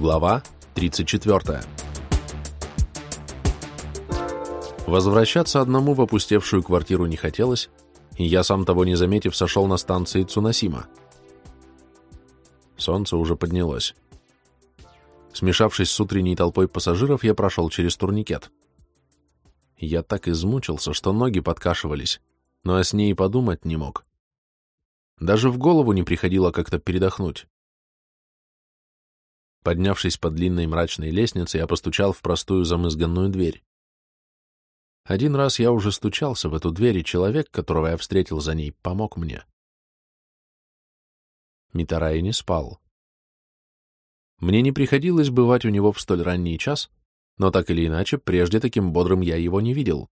Глава 34. Возвращаться одному в опустевшую квартиру не хотелось, и я, сам того не заметив, сошел на станции Цунасима. Солнце уже поднялось. Смешавшись с утренней толпой пассажиров, я прошел через турникет. Я так измучился, что ноги подкашивались, но о сне и подумать не мог. Даже в голову не приходило как-то передохнуть. Поднявшись по длинной мрачной лестнице, я постучал в простую замызганную дверь. Один раз я уже стучался в эту дверь, и человек, которого я встретил за ней, помог мне. Митарай не спал. Мне не приходилось бывать у него в столь ранний час, но так или иначе, прежде таким бодрым я его не видел.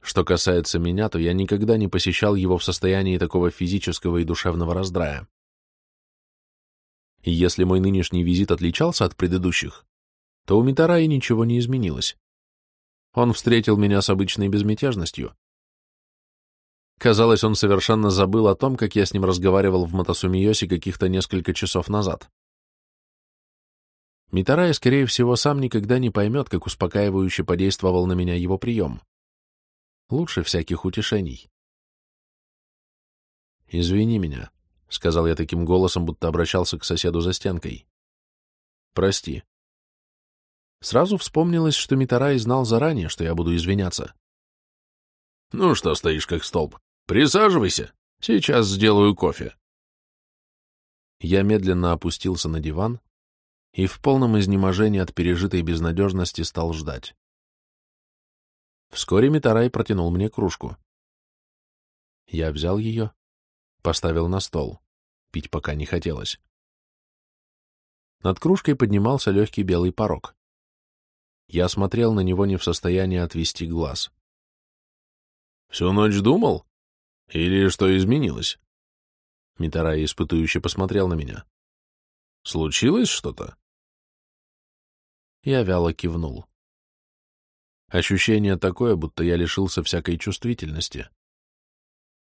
Что касается меня, то я никогда не посещал его в состоянии такого физического и душевного раздрая. И если мой нынешний визит отличался от предыдущих, то у Митараи ничего не изменилось. Он встретил меня с обычной безмятежностью. Казалось, он совершенно забыл о том, как я с ним разговаривал в Матасумиосе каких-то несколько часов назад. Митарай, скорее всего, сам никогда не поймет, как успокаивающе подействовал на меня его прием. Лучше всяких утешений. «Извини меня», — сказал я таким голосом, будто обращался к соседу за стенкой. «Прости». Сразу вспомнилось, что Митарай знал заранее, что я буду извиняться. «Ну что стоишь как столб? Присаживайся. Сейчас сделаю кофе». Я медленно опустился на диван и в полном изнеможении от пережитой безнадежности стал ждать. Вскоре Митарай протянул мне кружку. Я взял ее, поставил на стол. Пить пока не хотелось. Над кружкой поднимался легкий белый порог. Я смотрел на него не в состоянии отвести глаз. «Всю ночь думал? Или что изменилось?» Митарай испытующе посмотрел на меня. «Случилось что-то?» Я вяло кивнул. Ощущение такое, будто я лишился всякой чувствительности.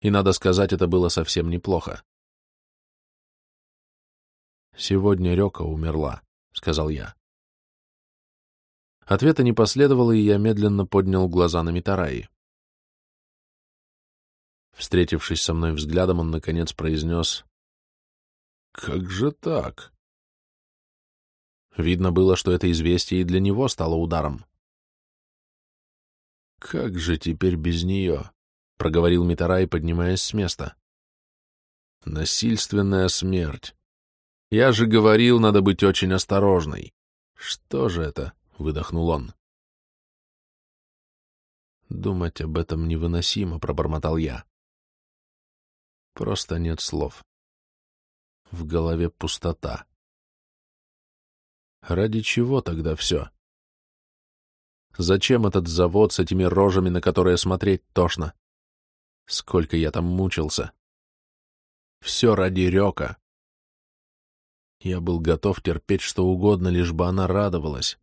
И, надо сказать, это было совсем неплохо. «Сегодня Река умерла», — сказал я. Ответа не последовало, и я медленно поднял глаза на Митараи. Встретившись со мной взглядом, он, наконец, произнес «Как же так?» Видно было, что это известие и для него стало ударом. «Как же теперь без нее?» — проговорил Митарай, поднимаясь с места. «Насильственная смерть. Я же говорил, надо быть очень осторожной. Что же это?» — выдохнул он. «Думать об этом невыносимо», — пробормотал я. Просто нет слов. В голове пустота. Ради чего тогда все? Зачем этот завод с этими рожами, на которые смотреть тошно? Сколько я там мучился. Все ради Река. Я был готов терпеть что угодно, лишь бы она радовалась,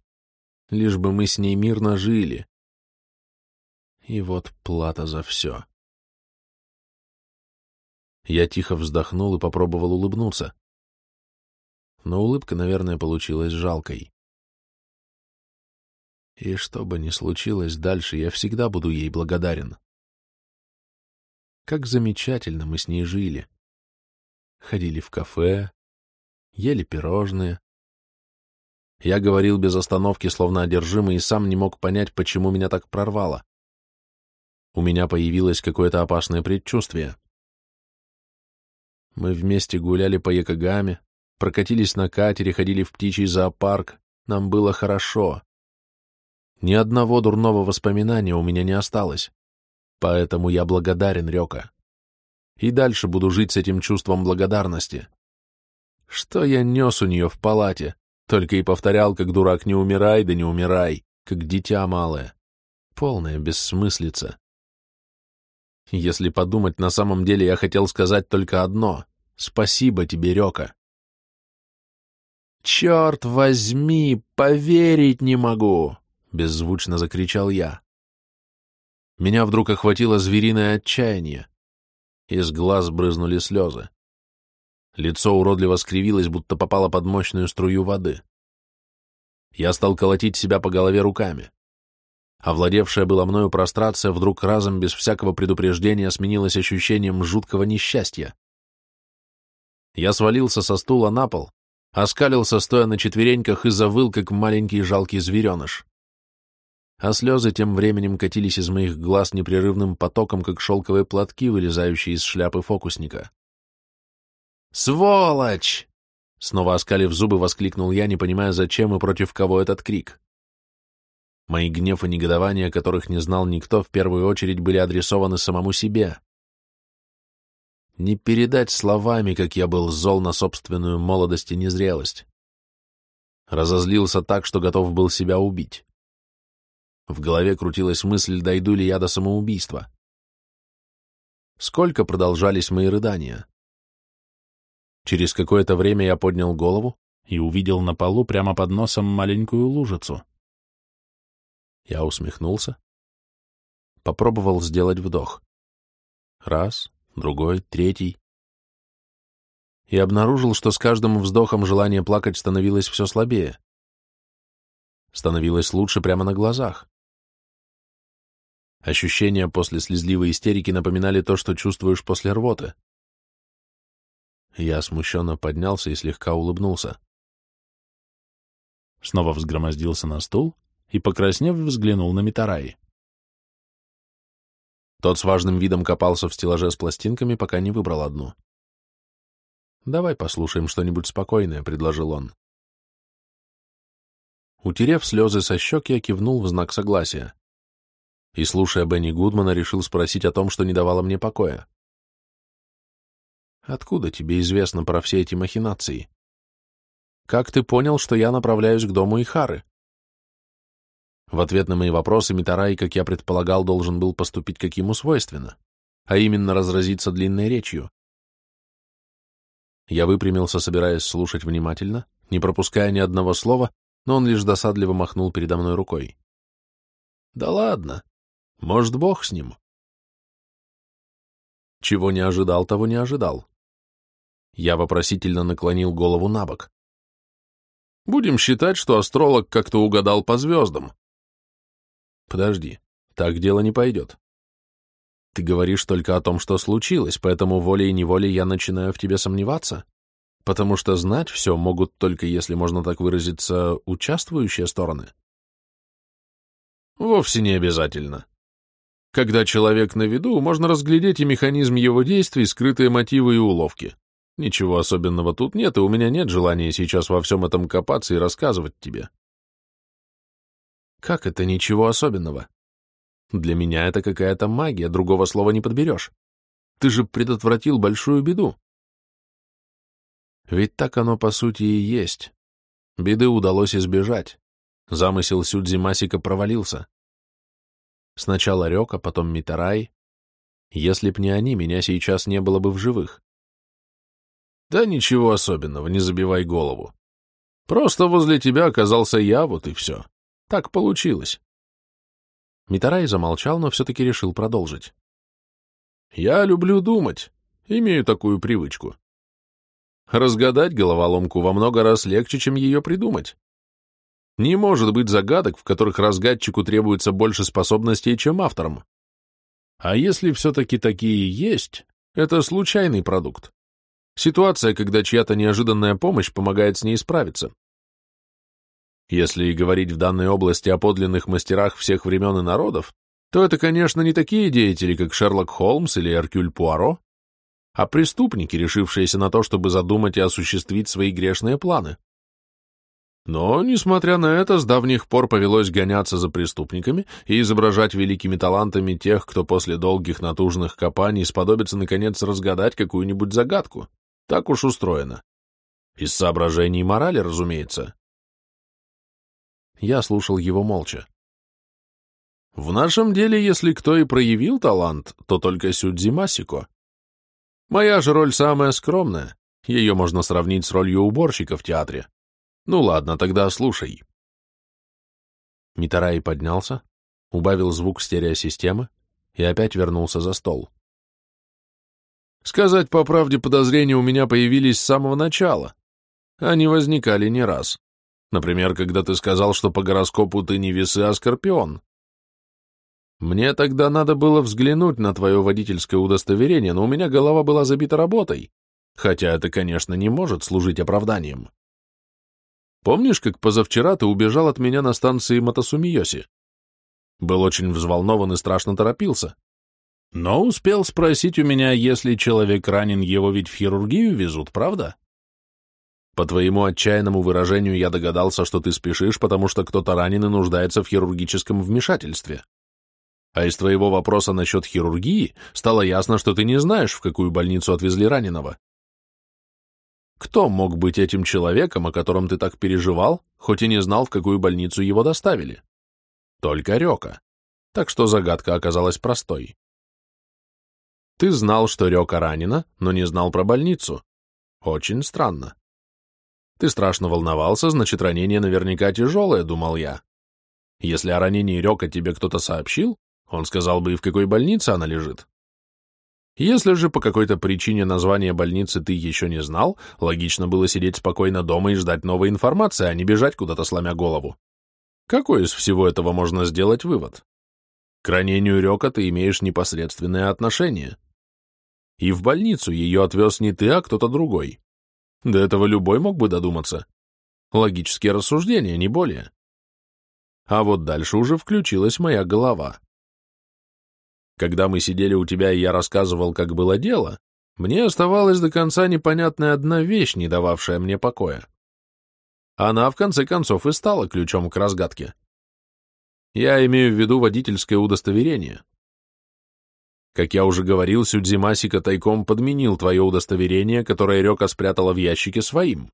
лишь бы мы с ней мирно жили. И вот плата за все. Я тихо вздохнул и попробовал улыбнуться. Но улыбка, наверное, получилась жалкой. И что бы ни случилось дальше, я всегда буду ей благодарен. Как замечательно мы с ней жили. Ходили в кафе, ели пирожные. Я говорил без остановки, словно одержимый, и сам не мог понять, почему меня так прорвало. У меня появилось какое-то опасное предчувствие. Мы вместе гуляли по Якогаме, прокатились на катере, ходили в птичий зоопарк. Нам было хорошо. Ни одного дурного воспоминания у меня не осталось. Поэтому я благодарен Рёка. И дальше буду жить с этим чувством благодарности. Что я нес у нее в палате? Только и повторял, как дурак, не умирай, да не умирай, как дитя малое. Полная бессмыслица. Если подумать, на самом деле я хотел сказать только одно. Спасибо тебе, Рёка. «Черт возьми, поверить не могу!» — беззвучно закричал я. Меня вдруг охватило звериное отчаяние. Из глаз брызнули слезы. Лицо уродливо скривилось, будто попало под мощную струю воды. Я стал колотить себя по голове руками. Овладевшая была мною прострация вдруг разом без всякого предупреждения сменилась ощущением жуткого несчастья. Я свалился со стула на пол, оскалился, стоя на четвереньках, и завыл, как маленький жалкий звереныш. А слезы тем временем катились из моих глаз непрерывным потоком, как шелковые платки, вылезающие из шляпы фокусника. «Сволочь!» Снова оскалив зубы, воскликнул я, не понимая, зачем и против кого этот крик. Мои гнев и негодование, которых не знал никто, в первую очередь были адресованы самому себе. Не передать словами, как я был зол на собственную молодость и незрелость. Разозлился так, что готов был себя убить. В голове крутилась мысль, дойду ли я до самоубийства. Сколько продолжались мои рыдания? Через какое-то время я поднял голову и увидел на полу прямо под носом маленькую лужицу. Я усмехнулся, попробовал сделать вдох. Раз, другой, третий. И обнаружил, что с каждым вздохом желание плакать становилось все слабее. Становилось лучше прямо на глазах. Ощущения после слезливой истерики напоминали то, что чувствуешь после рвоты. Я смущенно поднялся и слегка улыбнулся. Снова взгромоздился на стул и, покраснев, взглянул на Митараи. Тот с важным видом копался в стеллаже с пластинками, пока не выбрал одну. «Давай послушаем что-нибудь спокойное», — предложил он. Утерев слезы со щек, я кивнул в знак согласия. И, слушая Бенни Гудмана, решил спросить о том, что не давало мне покоя. Откуда тебе известно про все эти махинации? Как ты понял, что я направляюсь к дому Ихары? В ответ на мои вопросы Митарай, как я предполагал, должен был поступить как ему свойственно, а именно разразиться длинной речью. Я выпрямился, собираясь слушать внимательно, не пропуская ни одного слова, но он лишь досадливо махнул передо мной рукой. «Да ладно. Может, бог с ним». Чего не ожидал, того не ожидал. Я вопросительно наклонил голову на бок. Будем считать, что астролог как-то угадал по звездам. Подожди, так дело не пойдет. Ты говоришь только о том, что случилось, поэтому волей-неволей я начинаю в тебе сомневаться, потому что знать все могут только, если можно так выразиться, участвующие стороны. Вовсе не обязательно. Когда человек на виду, можно разглядеть и механизм его действий, скрытые мотивы и уловки. Ничего особенного тут нет, и у меня нет желания сейчас во всем этом копаться и рассказывать тебе. Как это ничего особенного? Для меня это какая-то магия, другого слова не подберешь. Ты же предотвратил большую беду. Ведь так оно по сути и есть. Беды удалось избежать. Замысел Сюдзи Масика провалился. Сначала Рёка, потом Митарай. Если б не они, меня сейчас не было бы в живых. Да ничего особенного, не забивай голову. Просто возле тебя оказался я, вот и все. Так получилось. Митарай замолчал, но все-таки решил продолжить. Я люблю думать, имею такую привычку. Разгадать головоломку во много раз легче, чем ее придумать. Не может быть загадок, в которых разгадчику требуется больше способностей, чем авторам. А если все-таки такие есть, это случайный продукт. Ситуация, когда чья-то неожиданная помощь помогает с ней справиться. Если и говорить в данной области о подлинных мастерах всех времен и народов, то это, конечно, не такие деятели, как Шерлок Холмс или Эркюль Пуаро, а преступники, решившиеся на то, чтобы задумать и осуществить свои грешные планы. Но, несмотря на это, с давних пор повелось гоняться за преступниками и изображать великими талантами тех, кто после долгих натужных копаний сподобится наконец разгадать какую-нибудь загадку. Так уж устроено. Из соображений морали, разумеется. Я слушал его молча. В нашем деле, если кто и проявил талант, то только Сюдзи Масико. Моя же роль самая скромная. Ее можно сравнить с ролью уборщика в театре. Ну ладно, тогда слушай. Митарай поднялся, убавил звук стереосистемы и опять вернулся за стол. Сказать по правде, подозрения у меня появились с самого начала. Они возникали не раз. Например, когда ты сказал, что по гороскопу ты не весы, а скорпион. Мне тогда надо было взглянуть на твое водительское удостоверение, но у меня голова была забита работой, хотя это, конечно, не может служить оправданием. Помнишь, как позавчера ты убежал от меня на станции Матасумиоси? Был очень взволнован и страшно торопился. Но успел спросить у меня, если человек ранен, его ведь в хирургию везут, правда? По твоему отчаянному выражению я догадался, что ты спешишь, потому что кто-то ранен и нуждается в хирургическом вмешательстве. А из твоего вопроса насчет хирургии стало ясно, что ты не знаешь, в какую больницу отвезли раненого. Кто мог быть этим человеком, о котором ты так переживал, хоть и не знал, в какую больницу его доставили? Только Рёка. Так что загадка оказалась простой. Ты знал, что Рёка ранена, но не знал про больницу. Очень странно. Ты страшно волновался, значит, ранение наверняка тяжелое, думал я. Если о ранении Рёка тебе кто-то сообщил, он сказал бы, и в какой больнице она лежит. Если же по какой-то причине название больницы ты еще не знал, логично было сидеть спокойно дома и ждать новой информации, а не бежать куда-то сломя голову. Какой из всего этого можно сделать вывод? К ранению Река ты имеешь непосредственное отношение. И в больницу ее отвез не ты, а кто-то другой. До этого любой мог бы додуматься. Логические рассуждения, не более. А вот дальше уже включилась моя голова. Когда мы сидели у тебя, и я рассказывал, как было дело, мне оставалась до конца непонятная одна вещь, не дававшая мне покоя. Она, в конце концов, и стала ключом к разгадке. Я имею в виду водительское удостоверение. Как я уже говорил, Сюдзимасика тайком подменил твое удостоверение, которое Река спрятала в ящике своим.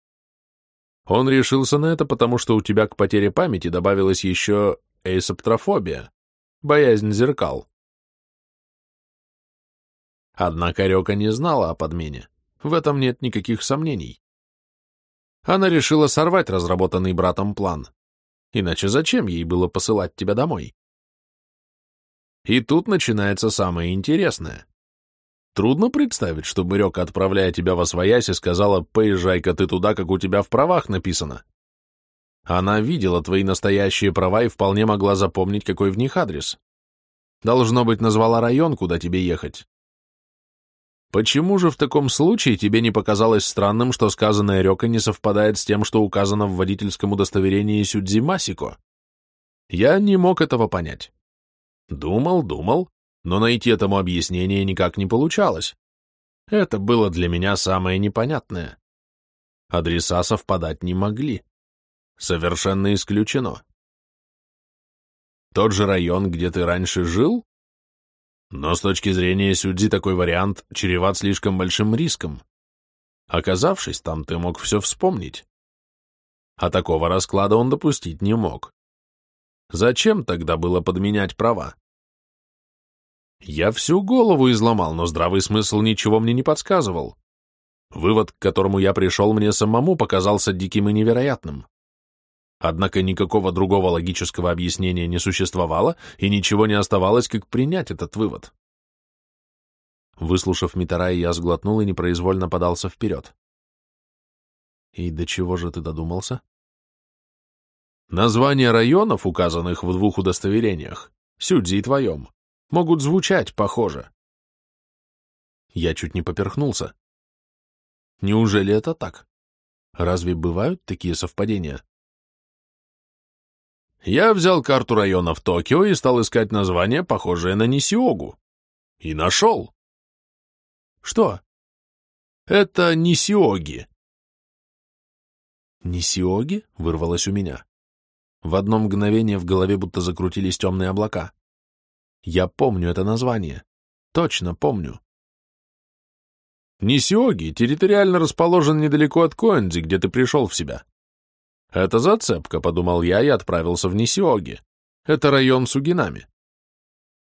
Он решился на это, потому что у тебя к потере памяти добавилась еще эйсоптрофобия, боязнь зеркал. Однако Рёка не знала о подмене. В этом нет никаких сомнений. Она решила сорвать разработанный братом план. Иначе зачем ей было посылать тебя домой? И тут начинается самое интересное. Трудно представить, чтобы Рёка, отправляя тебя во своясь, сказала «Поезжай-ка ты туда, как у тебя в правах написано». Она видела твои настоящие права и вполне могла запомнить, какой в них адрес. Должно быть, назвала район, куда тебе ехать. Почему же в таком случае тебе не показалось странным, что сказанное Рёка не совпадает с тем, что указано в водительском удостоверении Сюдзи Масико? Я не мог этого понять. Думал, думал, но найти этому объяснение никак не получалось. Это было для меня самое непонятное. Адреса совпадать не могли. Совершенно исключено. Тот же район, где ты раньше жил? Но с точки зрения Сюдзи такой вариант чреват слишком большим риском. Оказавшись там, ты мог все вспомнить. А такого расклада он допустить не мог. Зачем тогда было подменять права? Я всю голову изломал, но здравый смысл ничего мне не подсказывал. Вывод, к которому я пришел, мне самому показался диким и невероятным. Однако никакого другого логического объяснения не существовало, и ничего не оставалось, как принять этот вывод. Выслушав Митарай, я сглотнул и непроизвольно подался вперед. «И до чего же ты додумался?» «Названия районов, указанных в двух удостоверениях, Сюдзи и твоем, могут звучать похоже». Я чуть не поперхнулся. «Неужели это так? Разве бывают такие совпадения?» Я взял карту района в Токио и стал искать название, похожее на Нисиогу. И нашел. Что? Это Нисиоги. Нисиоги? Вырвалось у меня. В одно мгновение в голове будто закрутились темные облака. Я помню это название. Точно помню. Нисиоги территориально расположен недалеко от Коэнзи, где ты пришел в себя. Это зацепка, подумал я и отправился в Нисиоги. Это район Сугинами.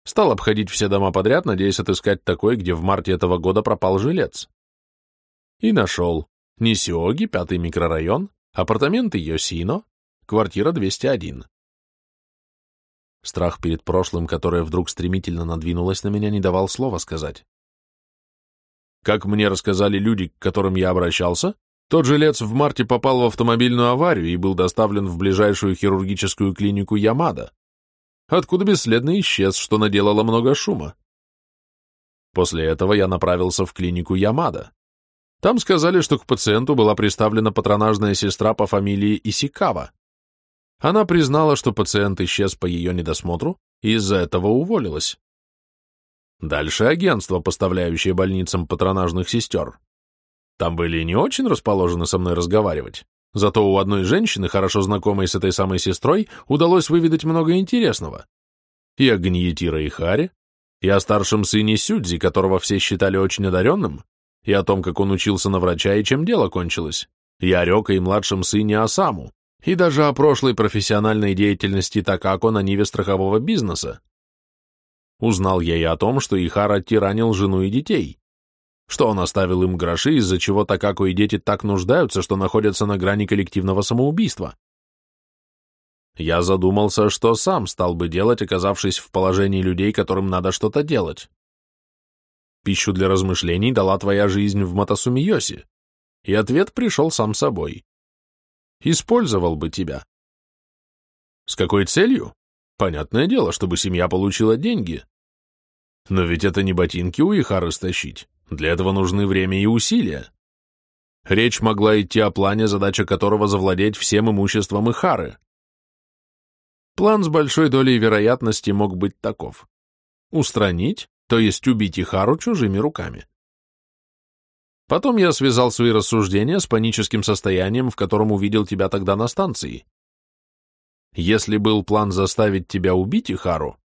Стал обходить все дома подряд, надеясь отыскать такой, где в марте этого года пропал жилец. И нашел. Нисиоги, пятый микрорайон, апартаменты Йосино, квартира 201. Страх перед прошлым, которое вдруг стремительно надвинулось на меня, не давал слова сказать. Как мне рассказали люди, к которым я обращался, тот жилец в марте попал в автомобильную аварию и был доставлен в ближайшую хирургическую клинику Ямада, откуда бесследно исчез, что наделало много шума. После этого я направился в клинику Ямада. Там сказали, что к пациенту была приставлена патронажная сестра по фамилии Исикава. Она признала, что пациент исчез по ее недосмотру и из-за этого уволилась. Дальше агентство, поставляющее больницам патронажных сестер. Там были не очень расположены со мной разговаривать, зато у одной женщины, хорошо знакомой с этой самой сестрой, удалось выведать много интересного. И о Гньетира и Харе, и о старшем сыне Сюдзи, которого все считали очень одаренным, и о том, как он учился на врача и чем дело кончилось, и о Рёка и младшем сыне Асаму, и даже о прошлой профессиональной деятельности Такако на ниве страхового бизнеса. Узнал я и о том, что Ихара тиранил жену и детей, что он оставил им гроши, из-за чего Такако и дети так нуждаются, что находятся на грани коллективного самоубийства. Я задумался, что сам стал бы делать, оказавшись в положении людей, которым надо что-то делать. Пищу для размышлений дала твоя жизнь в Матасумиосе, и ответ пришел сам собой. Использовал бы тебя. С какой целью? Понятное дело, чтобы семья получила деньги. Но ведь это не ботинки у Ихары стащить. Для этого нужны время и усилия. Речь могла идти о плане, задача которого завладеть всем имуществом Ихары. План с большой долей вероятности мог быть таков. Устранить, то есть убить Ихару чужими руками. Потом я связал свои рассуждения с паническим состоянием, в котором увидел тебя тогда на станции. Если был план заставить тебя убить Ихару,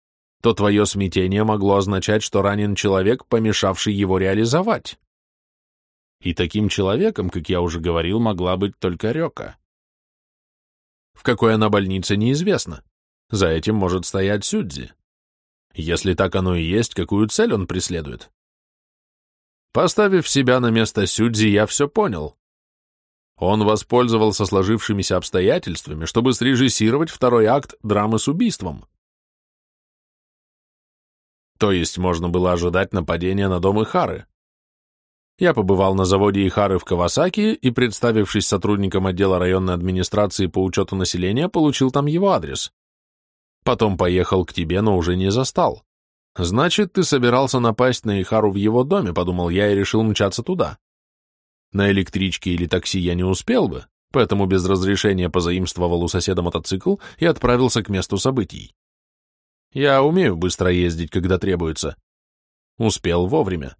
то твое смятение могло означать, что ранен человек, помешавший его реализовать. И таким человеком, как я уже говорил, могла быть только Рёка. В какой она больнице, неизвестно. За этим может стоять Сюдзи. Если так оно и есть, какую цель он преследует? Поставив себя на место Сюдзи, я все понял. Он воспользовался сложившимися обстоятельствами, чтобы срежиссировать второй акт драмы с убийством. То есть можно было ожидать нападения на дом Ихары. Я побывал на заводе Ихары в Кавасаки и, представившись сотрудником отдела районной администрации по учету населения, получил там его адрес. Потом поехал к тебе, но уже не застал. Значит, ты собирался напасть на Ихару в его доме, подумал я и решил мчаться туда. На электричке или такси я не успел бы, поэтому без разрешения позаимствовал у соседа мотоцикл и отправился к месту событий. Я умею быстро ездить, когда требуется. Успел вовремя.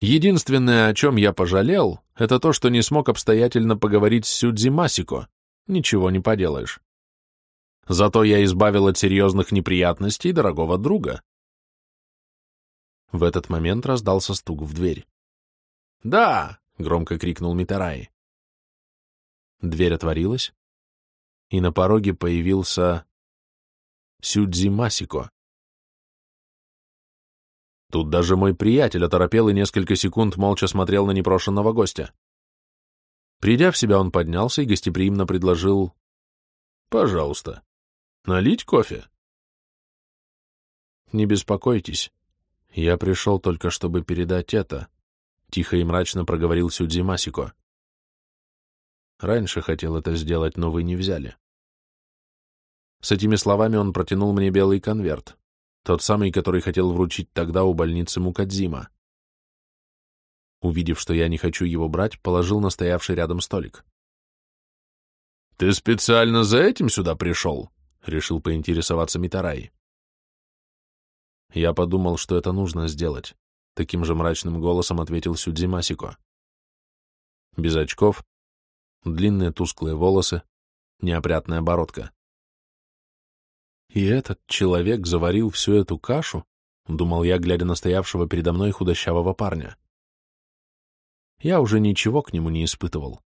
Единственное, о чем я пожалел, это то, что не смог обстоятельно поговорить с Сюдзи Масико. Ничего не поделаешь. Зато я избавил от серьезных неприятностей дорогого друга. В этот момент раздался стук в дверь. «Да!» — громко крикнул Митараи. Дверь отворилась, и на пороге появился Сюдзи Масико. Тут даже мой приятель оторопел и несколько секунд молча смотрел на непрошенного гостя. Придя в себя, он поднялся и гостеприимно предложил «Пожалуйста». Налить кофе? Не беспокойтесь. Я пришел только, чтобы передать это. Тихо и мрачно проговорил Сюдзи Масико. Раньше хотел это сделать, но вы не взяли. С этими словами он протянул мне белый конверт, тот самый, который хотел вручить тогда у больницы Мукадзима. Увидев, что я не хочу его брать, положил на стоявший рядом столик. «Ты специально за этим сюда пришел?» — решил поинтересоваться Митарай. Я подумал, что это нужно сделать. Таким же мрачным голосом ответил Сюдзи Масико. Без очков, длинные тусклые волосы, неопрятная бородка. И этот человек заварил всю эту кашу, думал я, глядя на стоявшего передо мной худощавого парня. Я уже ничего к нему не испытывал.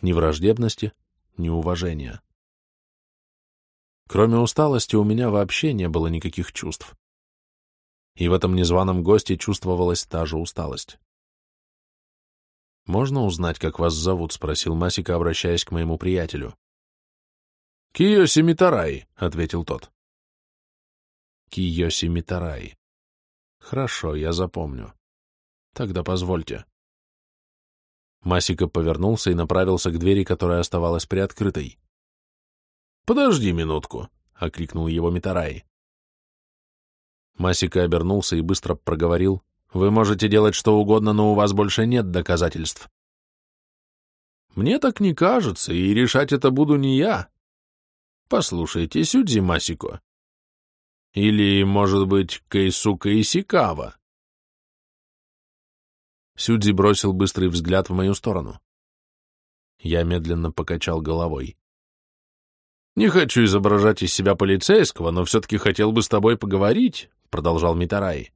Ни враждебности, ни уважения. Кроме усталости у меня вообще не было никаких чувств. И в этом незваном госте чувствовалась та же усталость. «Можно узнать, как вас зовут?» — спросил Масика, обращаясь к моему приятелю. «Киоси Митарай», — ответил тот. «Киоси Митарай. Хорошо, я запомню. Тогда позвольте. Масика повернулся и направился к двери, которая оставалась приоткрытой. «Подожди минутку», — окликнул его Митарай. Масика обернулся и быстро проговорил. «Вы можете делать что угодно, но у вас больше нет доказательств». «Мне так не кажется, и решать это буду не я. Послушайте, Сюдзи Масико. Или, может быть, Кейсука Исикава?» Сюдзи бросил быстрый взгляд в мою сторону. Я медленно покачал головой. «Не хочу изображать из себя полицейского, но все-таки хотел бы с тобой поговорить», — продолжал Митарай.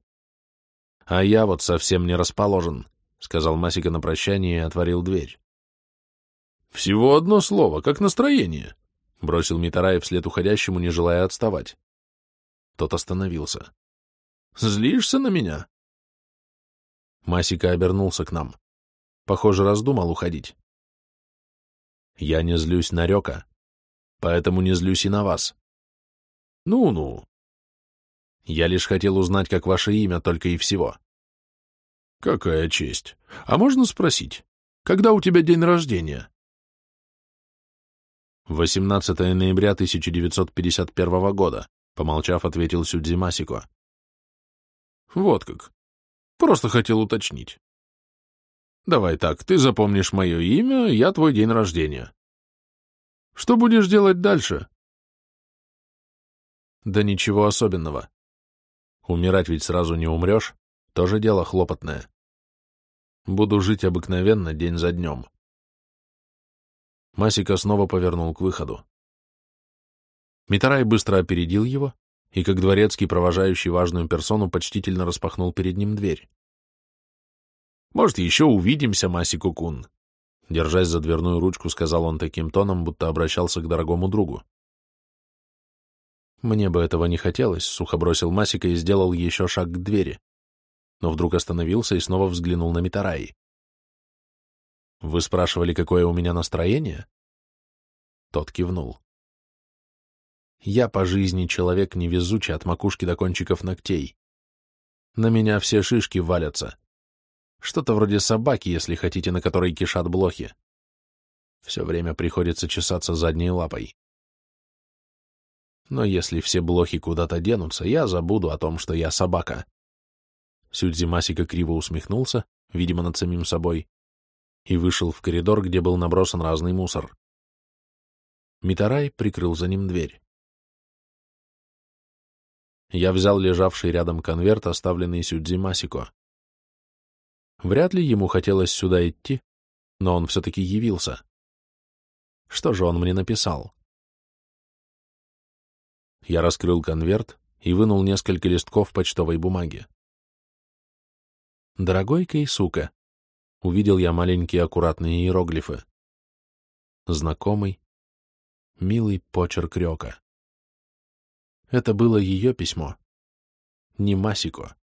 «А я вот совсем не расположен», — сказал Масика на прощание и отворил дверь. «Всего одно слово, как настроение», — бросил Митарай вслед уходящему, не желая отставать. Тот остановился. «Злишься на меня?» Масика обернулся к нам. Похоже, раздумал уходить. «Я не злюсь на Рёка», поэтому не злюсь и на вас. Ну-ну. Я лишь хотел узнать, как ваше имя, только и всего. Какая честь. А можно спросить, когда у тебя день рождения? 18 ноября 1951 года, помолчав, ответил Сюдзи Масико. Вот как. Просто хотел уточнить. Давай так, ты запомнишь мое имя, я твой день рождения. Что будешь делать дальше? Да ничего особенного. Умирать ведь сразу не умрешь, тоже дело хлопотное. Буду жить обыкновенно день за днем. Масика снова повернул к выходу. Митарай быстро опередил его, и, как дворецкий, провожающий важную персону, почтительно распахнул перед ним дверь. «Может, еще увидимся, Масику-кун?» Держась за дверную ручку, сказал он таким тоном, будто обращался к дорогому другу. Мне бы этого не хотелось, сухо бросил Масика и сделал еще шаг к двери, но вдруг остановился и снова взглянул на Митараи. Вы спрашивали, какое у меня настроение? Тот кивнул. Я по жизни человек невезучий от макушки до кончиков ногтей. На меня все шишки валятся. Что-то вроде собаки, если хотите, на которой кишат блохи. Все время приходится чесаться задней лапой. Но если все блохи куда-то денутся, я забуду о том, что я собака. Сюдзи Масика криво усмехнулся, видимо, над самим собой, и вышел в коридор, где был набросан разный мусор. Митарай прикрыл за ним дверь. Я взял лежавший рядом конверт, оставленный Сюдзи Масико. Вряд ли ему хотелось сюда идти, но он все-таки явился. Что же он мне написал? Я раскрыл конверт и вынул несколько листков почтовой бумаги. «Дорогой Кейсука», — увидел я маленькие аккуратные иероглифы. Знакомый, милый почерк Рёка. Это было ее письмо, не Масико.